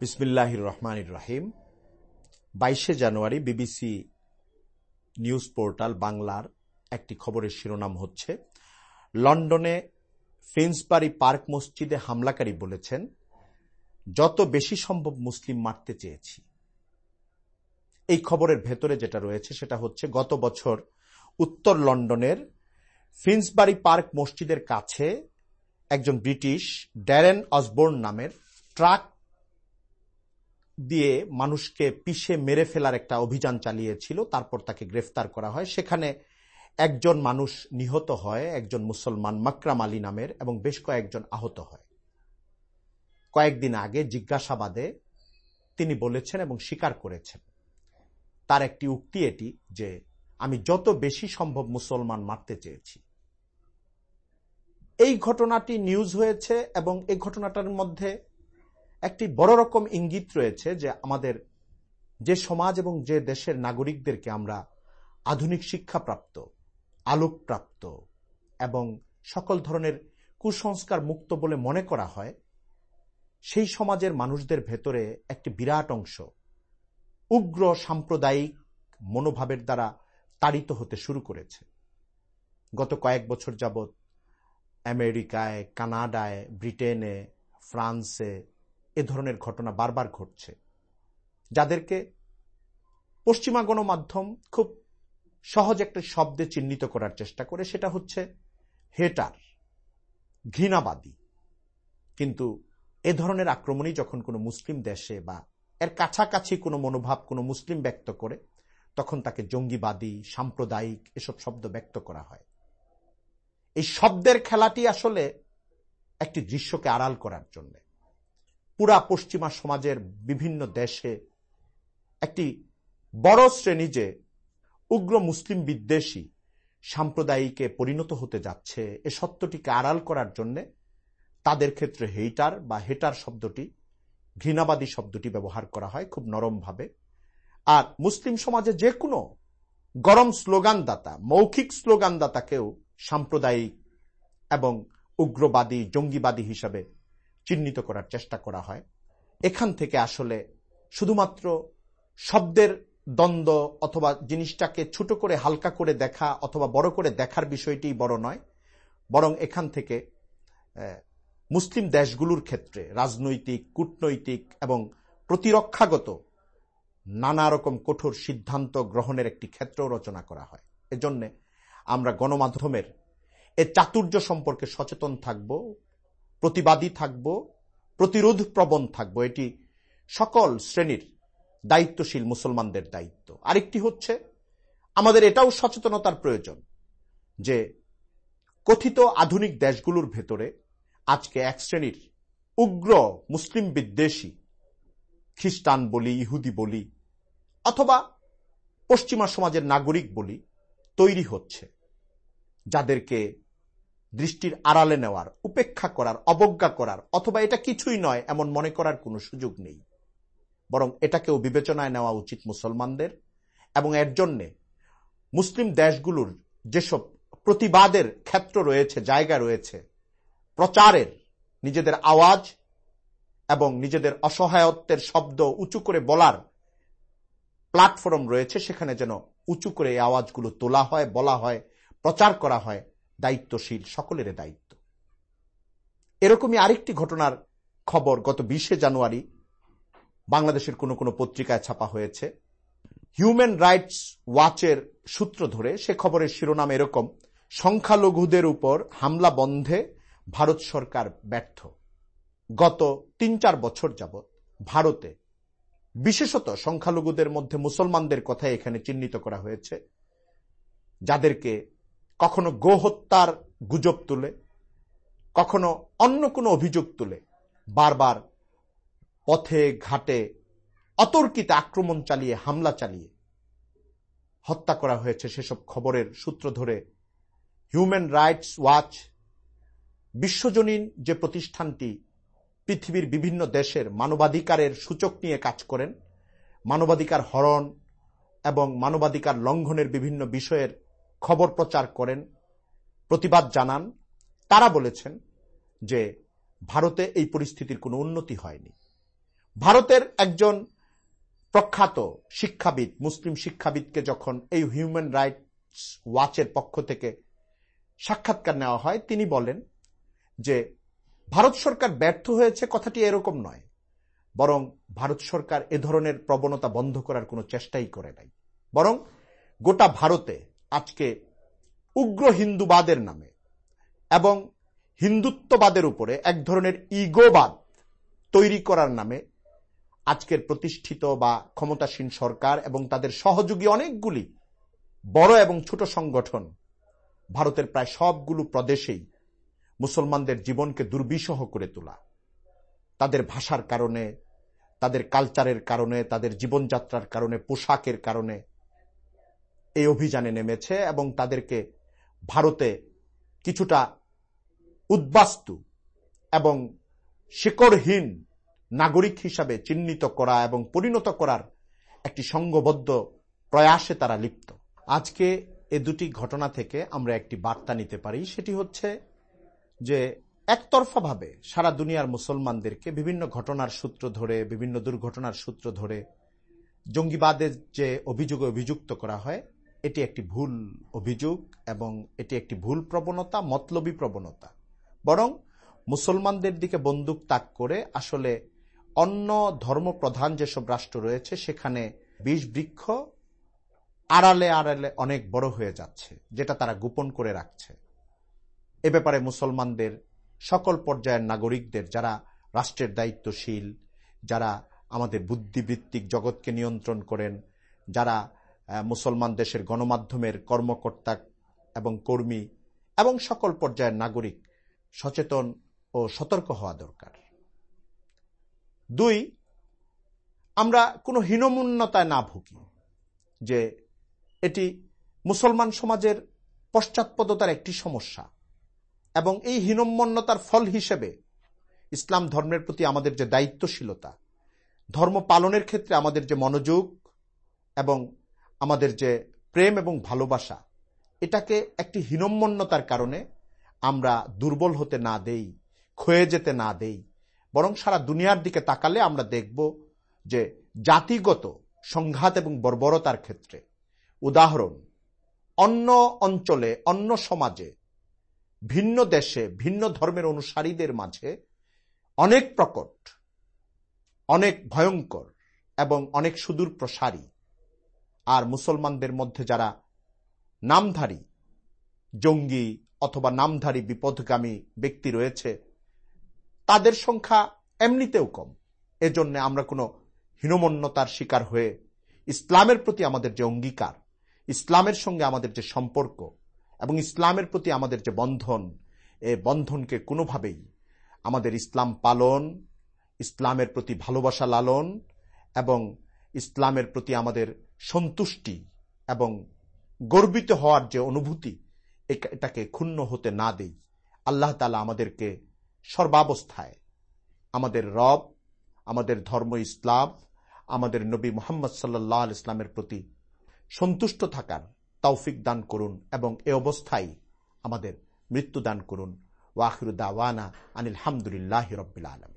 বিসমিল্লাহির রহমান রাহিম। বাইশে জানুয়ারি BBC news portal বাংলার একটি খবরের শিরোনাম হচ্ছে, লন্ডনে ফিন্সবারি পার্ক মসজিদে হামলাকারী বলেছেন, যত বেশি সম্ভব মুসলিম মারতে চেয়েছি। এই খবরের ভেতরে যেটা রয়েছে সেটা হচ্ছে, গত বছর উত্তর লন্ডনের ফিন্সবারি পার্ক মসজিদের কাছে একজন ব্রিটিশ ড্যারেন অসবোর্ন নামের ট্রাক দিয়ে মানুষকে পিষে মেরে ফেলার একটা অভিযান চালিয়েছিল, তারপর তাকে গ্রেফতার করা হয়। সেখানে একজন মানুষ নিহত হয়, একজন মুসলমান মাকরাম আলী নামের, এবং বেশ কয়েকজন আহত হয়। কয়েকদিন আগে জিজ্ঞাসাবাদে তিনি বলেছেন এবং স্বীকার করেছেন, তার একটি উক্তি এটি যে, আমি যত বেশি সম্ভব মুসলমান মারতে চেয়েছি। এই ঘটনাটি নিউজ হয়েছে এবং এই ঘটনাটার মধ্যে একটি বড় রকম ইঙ্গিত রয়েছে যে আমাদের যে সমাজ এবং যে দেশের নাগরিকদেরকে আমরা আধুনিক শিক্ষাপ্রাপ্ত, আলোকপ্রাপ্ত এবং সকল ধরনের কুসংস্কার মুক্ত বলে মনে করা হয়, সেই সমাজের মানুষদের ভেতরে একটি বিরাট অংশ উগ্র সাম্প্রদায়িক মনোভাবের দ্বারা তাড়িত হতে শুরু করেছে। গত কয়েক বছর যাবৎ আমেরিকায়, কানাডায়, ব্রিটেনে, ফ্রান্সে এ ধরনের ঘটনা বারবার ঘটছে। যাদেরকে পশ্চিমা গণমাধ্যম খুব সহজ একটা শব্দে চিহ্নিত করার চেষ্টা করে, সেটা হচ্ছে হেটার, ঘৃণাবাদী। কিন্তু এ ধরনের আক্রমণই যখন কোনো মুসলিম দেশে বা এর কাছাকাছি কোনো মনোভাব কোনো মুসলিম ব্যক্ত করে, তখন তাকে জঙ্গিবাদী, সাম্প্রদায়িক এসব শব্দ ব্যক্ত করা হয়। এই শব্দের খেলাটি আসলে একটি দৃশ্যকে আড়াল করার জন্য। পুরা পশ্চিমা সমাজের বিভিন্ন দেশে একটি বড় শ্রেণি যে উগ্র মুসলিম বিদ্বেষী সাম্প্রদায়িকে পরিণত হতে যাচ্ছে, এ সত্যটিকে আড়াল করার জন্য তাদের ক্ষেত্রে হেইটার বা হেটার শব্দটি, ঘৃণাবাদী শব্দটি ব্যবহার করা হয় খুব নরমভাবে। আর মুসলিম সমাজে যে কোনো গরম স্লোগানদাতা, মৌখিক স্লোগানদাতাকেও সাম্প্রদায়িক এবং উগ্রবাদী, জঙ্গিবাদী হিসাবে চিহ্নিত করার চেষ্টা করা হয়। এখান থেকে আসলে শুধুমাত্র শব্দের দ্বন্দ্ব অথবা জিনিসটাকে ছোট করে হালকা করে দেখা অথবা বড় করে দেখার বিষয়টি বড় নয়, বরং এখান থেকে মুসলিম দেশগুলোর ক্ষেত্রে রাজনৈতিক, কূটনৈতিক এবং প্রতিরক্ষাগত নানা রকম কঠোর সিদ্ধান্ত গ্রহণের একটি ক্ষেত্র রচনা করা হয়। এজন্য আমরা গণমাধ্যমের এ চাতুর্য সম্পর্কে সচেতন থাকব প্রতিবাদী থাকব, প্রতিরোধ প্রবণ থাকব। এটি সকল শ্রেণির দায়িত্বশীল মুসলমানদের দায়িত্ব। আরেকটি হচ্ছে, আমাদের এটাও সচেতনতার প্রয়োজন যে কথিত আধুনিক দেশগুলোর ভেতরে আজকে এক শ্রেণির উগ্র মুসলিম বিদ্বেষী, খ্রিস্টান বলি, ইহুদি বলি, অথবা পশ্চিমা সমাজের নাগরিক বলি তৈরি হচ্ছে, যাদেরকে দৃষ্টির আড়ালে নেওয়ার, উপেক্ষা করার, অবজ্ঞা করার, অথবা এটা কিছুই নয় এমন মনে করার কোনো সুযোগ নেই। বরং এটাকেও বিবেচনায় নেওয়া উচিত মুসলমানদের এবং এর জন্যে মুসলিম দেশগুলোর যেসব প্রতিবাদের ক্ষেত্র রয়েছে, জায়গা রয়েছে, প্রচারের নিজেদের আওয়াজ এবং নিজেদের অসহায়ত্বের শব্দ উঁচু করে বলার প্ল্যাটফর্ম রয়েছে, সেখানে যেন উঁচু করে এই আওয়াজগুলো তোলা হয়, বলা হয়, প্রচার করা হয়। দায়িত্বশীল সকলের দায়িত্ব। এরকমই আরেকটি ঘটনার খবর গত বিশে জানুয়ারি বাংলাদেশের কোনো কোনো পত্রিকায় ছাপা হয়েছে। হিউম্যান রাইটস ওয়াচের সূত্র ধরে সে খবরের শিরোনাম এরকম, সংখ্যালঘুদের উপর হামলা বন্ধে ভারত সরকার ব্যর্থ। গত তিন চার বছর যাবৎ ভারতে, বিশেষত সংখ্যালঘুদের মধ্যে মুসলমানদের কথা এখানে চিহ্নিত করা হয়েছে, যাদেরকে কখনো গোহত্যার গুজব তুলে, কখনো অন্য কোনো অভিযোগ তুলে, বারবার পথে, ঘাটে অতর্কিত আক্রমণ চালিয়ে, হামলা চালিয়ে হত্যা করা হয়েছে সেসব খবরের সূত্র ধরে। হিউম্যান রাইটস ওয়াচ বিশ্বজনীন যে প্রতিষ্ঠানটি পৃথিবীর বিভিন্ন দেশের মানবাধিকারের সূচক নিয়ে কাজ করেন, মানবাধিকার হরণ এবং মানবাধিকার লঙ্ঘনের বিভিন্ন বিষয়ের খবর প্রচার করেন, প্রতিবাদ জানান। তারা বলেছেন যে ভারতে এই পরিস্থিতির কোনো উন্নতি হয়নি। ভারতের একজন প্রখ্যাত শিক্ষাবিদ, মুসলিম শিক্ষাবিদকে যখন এই হিউম্যান রাইটস ওয়াচের পক্ষ থেকে সাক্ষাৎকার নেওয়া হয়, তিনি বলেন যে ভারত সরকার ব্যর্থ হয়েছে কথাটি এরকম নয়, বরং ভারত সরকার এ ধরনের প্রবণতা বন্ধ করার কোনো চেষ্টাই করে নাই। বরং গোটা ভারতে আজকে উগ্র হিন্দুবাদের নামে এবং হিন্দুত্ববাদের উপরে এক ধরনের ইগোবাদ তৈরি করার নামে আজকের প্রতিষ্ঠিত বা ক্ষমতাসীন সরকার এবং তাদের সহযোগী অনেকগুলি বড় এবং ছোট সংগঠন ভারতের প্রায় সবগুলো প্রদেশেই মুসলমানদের জীবনকে দুর্বিষহ করে তোলা। তাদের ভাষার কারণে, তাদের কালচারের কারণে, তাদের জীবনযাত্রার কারণে, পোশাকের কারণে এই অভিযানে নেমেছে এবং তাদেরকে ভারতে কিছুটা উদ্বাস্তু এবং শিকড়হীন নাগরিক হিসাবে চিহ্নিত করা এবং পরিণত করার একটি সংঘবদ্ধ প্রয়াসে তারা লিপ্ত। আজকে এ দুটি ঘটনা থেকে আমরা একটি বার্তা নিতে পারি। সেটি হচ্ছে যে একতরফাভাবে সারা দুনিয়ার মুসলমানদেরকে বিভিন্ন ঘটনার সূত্র ধরে, বিভিন্ন দুর্ঘটনার সূত্র ধরে জঙ্গিবাদের যে অভিযোগে অভিযুক্ত করা হয় এটি একটি ভুল অভিযোগ এবং এটি একটি ভুল প্রবণতা, মতলবী প্রবণতা। বরং মুসলমানদের দিকে বন্দুক তাক করে আসলে অন্য ধর্ম প্রধান যেসব রাষ্ট্র রয়েছে, সেখানে বিষ বৃক্ষ আড়ালে আড়ালে অনেক বড় হয়ে যাচ্ছে, যেটা তারা গোপন করে রাখছে। এ ব্যাপারে মুসলমানদের সকল পর্যায়ের নাগরিকদের, যারা রাষ্ট্রের দায়িত্বশীল, যারা আমাদের বুদ্ধিবৃত্তিক জগৎকে নিয়ন্ত্রণ করেন, যারা মুসলমান দেশের গণমাধ্যমের কর্মকর্তা এবং কর্মী এবং সকল পর্যায়ের নাগরিক সচেতন ও সতর্ক হওয়া দরকার। দুই, আমরা কোনো হীনমুন্নতায় না ভুগি যে এটি মুসলমান সমাজের পশ্চাৎপদতার একটি সমস্যা এবং এই হীনম্মন্যতার ফল হিসেবে ইসলাম ধর্মের প্রতি আমাদের যে দায়িত্বশীলতা, ধর্ম পালনের ক্ষেত্রে আমাদের যে মনোযোগ এবং আমাদের যে প্রেম এবং ভালোবাসা, এটাকে একটি হীনম্মন্যতার কারণে আমরা দুর্বল হতে না দেই, ক্ষয়ে যেতে না দেই। বরং সারা দুনিয়ার দিকে তাকালে আমরা দেখব যে জাতিগত সংঘাত এবং বর্বরতার ক্ষেত্রে, উদাহরণ, অন্য অঞ্চলে, অন্য সমাজে, ভিন্ন দেশে, ভিন্ন ধর্মের অনুসারীদের মাঝে অনেক প্রকট, অনেক ভয়ঙ্কর এবং অনেক সুদূর প্রসারী আর মুসলমানদের মধ্যে যারা নামধারী, জঙ্গি অথবা নামধারী বিপদগামী ব্যক্তি রয়েছে, তাদের সংখ্যা এমনিতেও কম। এজন্য আমরা কোনো হীনমন্যতার শিকার হয়ে ইসলামের প্রতি আমাদের যে অঙ্গীকার, ইসলামের সঙ্গে আমাদের যে সম্পর্ক এবং ইসলামের প্রতি আমাদের যে বন্ধন, এ বন্ধনকে কোনোভাবেই আমাদের ইসলাম পালন, ইসলামের প্রতি ভালোবাসা লালন এবং ইসলামের প্রতি আমাদের সন্তুষ্টি এবং গর্বিত হওয়ার যে অনুভূতি এটাকে ক্ষুণ্ণ হতে না দেই। আল্লাহ তালা আমাদেরকে সর্বাবস্থায় আমাদের রব, আমাদের ধর্ম ইসলাম, আমাদের নবী মোহাম্মদ সাল্লাহ ইসলামের প্রতি সন্তুষ্ট থাকার তৌফিক দান করুন এবং এ অবস্থায় আমাদের মৃত্যু দান করুন ওয়াহিরুদ্দাওয়ানা আনিল হামদুলিল্লাহ রবিল আলম